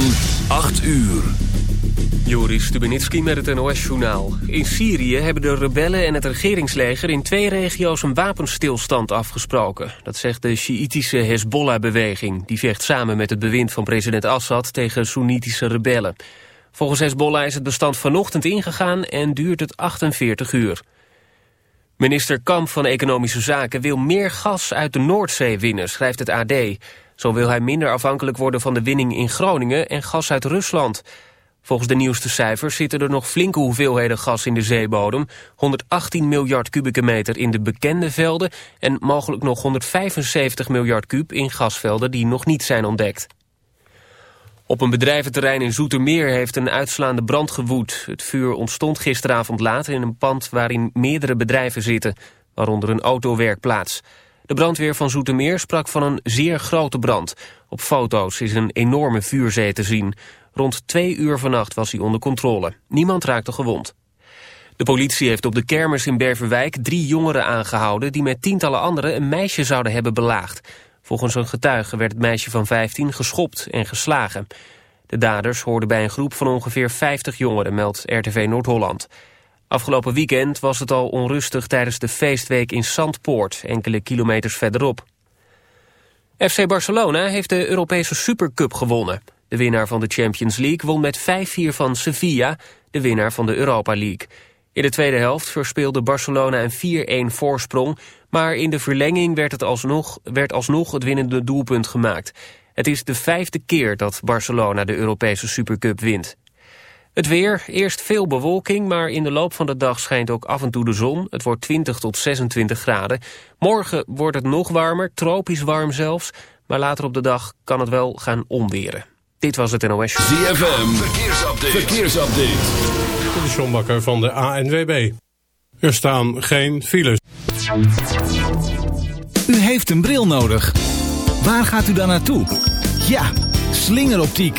van 8 uur. Joris Stubenitski met het NOS-journaal. In Syrië hebben de rebellen en het regeringsleger in twee regio's een wapenstilstand afgesproken. Dat zegt de Sjiitische Hezbollah-beweging. Die vecht samen met het bewind van president Assad tegen Soenitische rebellen. Volgens Hezbollah is het bestand vanochtend ingegaan en duurt het 48 uur. Minister Kamp van Economische Zaken wil meer gas uit de Noordzee winnen, schrijft het AD. Zo wil hij minder afhankelijk worden van de winning in Groningen en gas uit Rusland. Volgens de nieuwste cijfers zitten er nog flinke hoeveelheden gas in de zeebodem. 118 miljard kubieke meter in de bekende velden... en mogelijk nog 175 miljard kub in gasvelden die nog niet zijn ontdekt. Op een bedrijventerrein in Zoetermeer heeft een uitslaande brand gewoed. Het vuur ontstond gisteravond laat in een pand waarin meerdere bedrijven zitten, waaronder een autowerkplaats. De brandweer van Zoetermeer sprak van een zeer grote brand. Op foto's is een enorme vuurzee te zien. Rond twee uur vannacht was hij onder controle. Niemand raakte gewond. De politie heeft op de kermis in Berverwijk drie jongeren aangehouden... die met tientallen anderen een meisje zouden hebben belaagd. Volgens een getuige werd het meisje van 15 geschopt en geslagen. De daders hoorden bij een groep van ongeveer 50 jongeren, meldt RTV Noord-Holland. Afgelopen weekend was het al onrustig tijdens de feestweek in Zandpoort, enkele kilometers verderop. FC Barcelona heeft de Europese Supercup gewonnen. De winnaar van de Champions League won met 5-4 van Sevilla, de winnaar van de Europa League. In de tweede helft verspeelde Barcelona een 4-1 voorsprong... maar in de verlenging werd, het alsnog, werd alsnog het winnende doelpunt gemaakt. Het is de vijfde keer dat Barcelona de Europese Supercup wint. Het weer, eerst veel bewolking, maar in de loop van de dag schijnt ook af en toe de zon. Het wordt 20 tot 26 graden. Morgen wordt het nog warmer, tropisch warm zelfs. Maar later op de dag kan het wel gaan omweren. Dit was het NOS. ZFM, verkeersupdate. verkeersupdate. De Sjombakker van de ANWB. Er staan geen files. U heeft een bril nodig. Waar gaat u dan naartoe? Ja, slingeroptiek.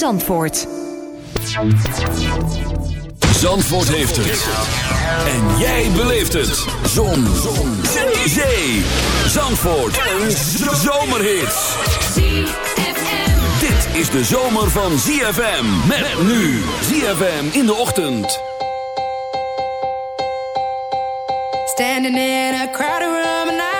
Zandvoort. Zandvoort heeft het. En jij beleeft het. Zon. Zon. Zee. Zandvoort. Een zomerhit. Dit is de zomer van ZFM. Met nu. ZFM in de ochtend. Standing in a crowded room and I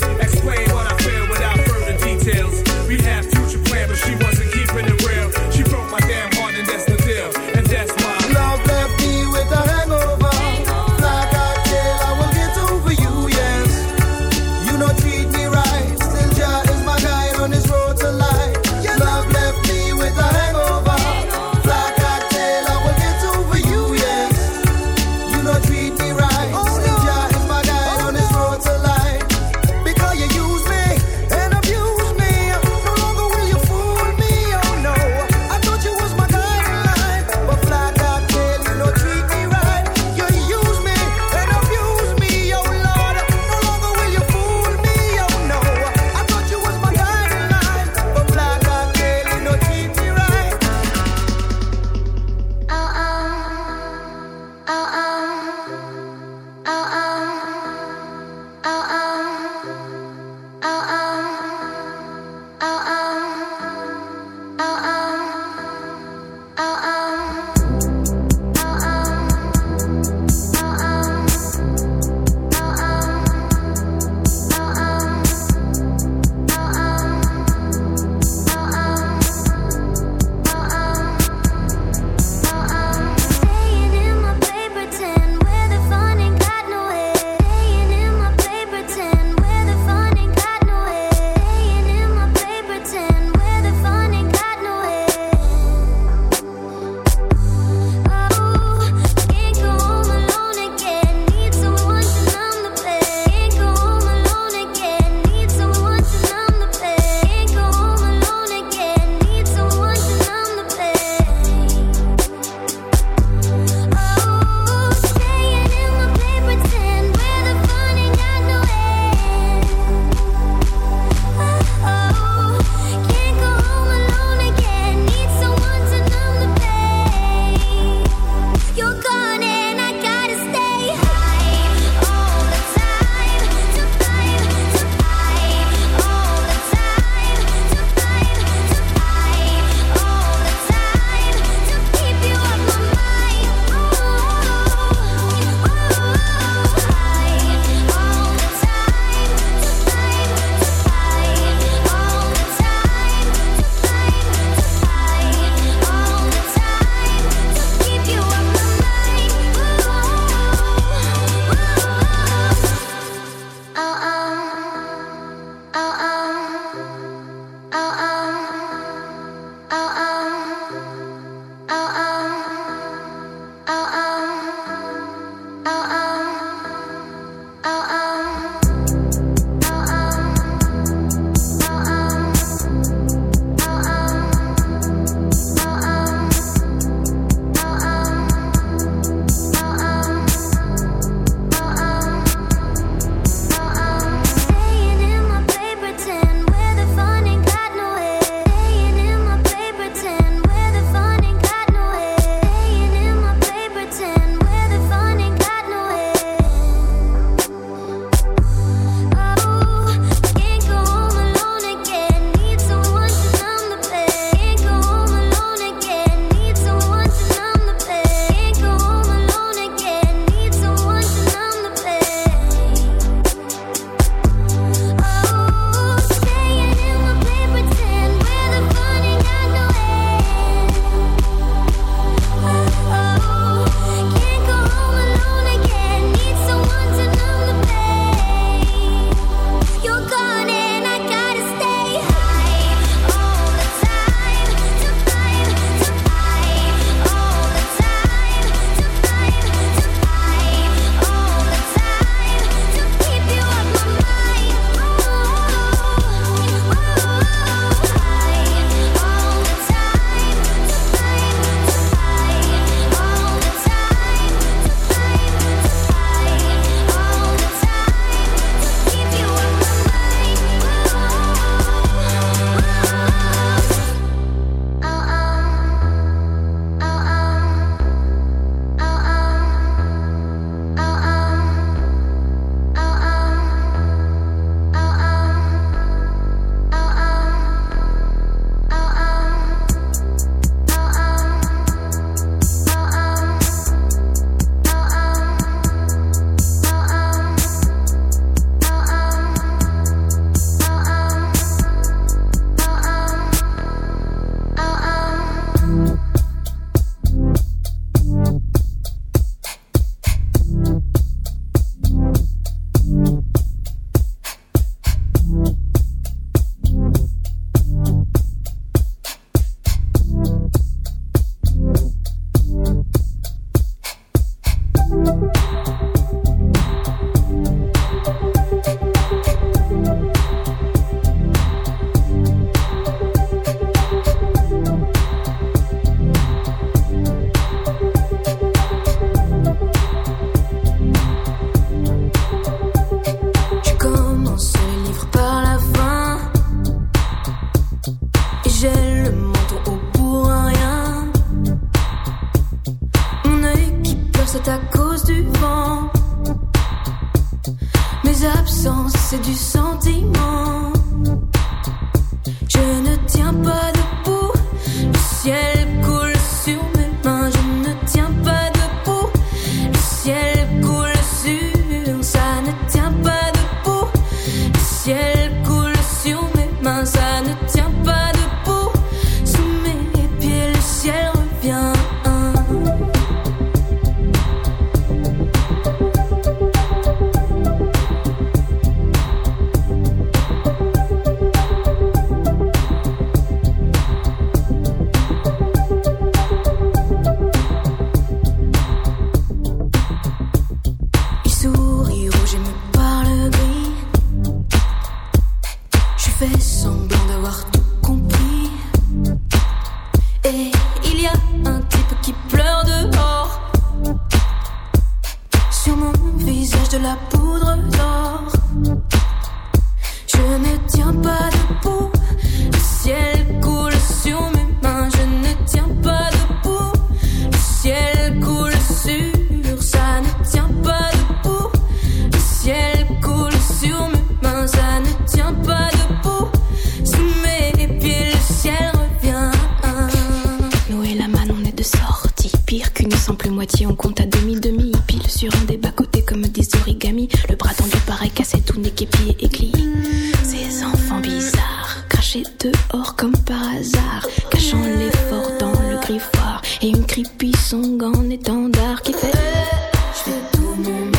marchait dehors comme par hasard, cachant l'effort dans le griffoir. Et une creepy song en étendard qui fait euh,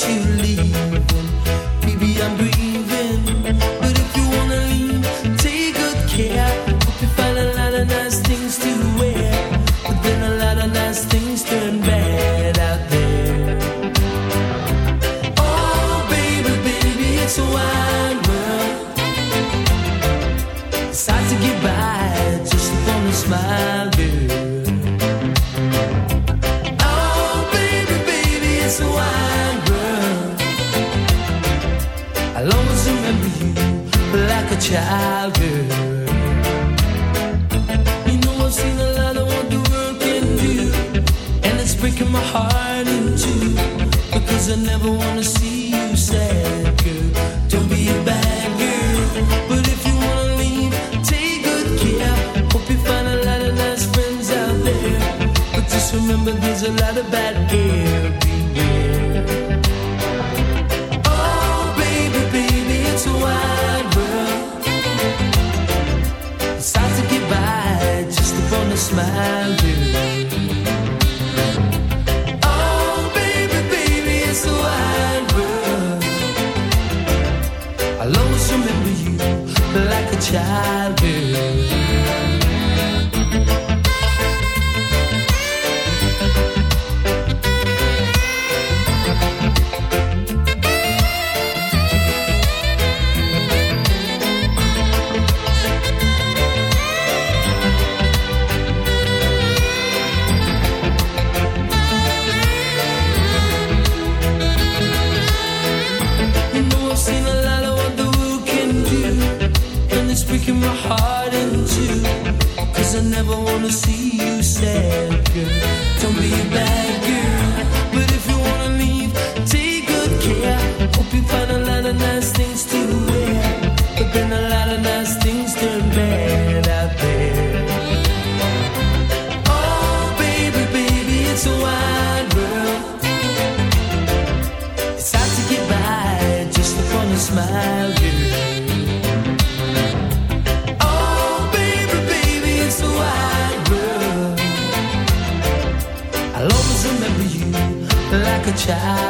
to leave. breaking my heart in two. Cause I never wanna see you sad, girl. child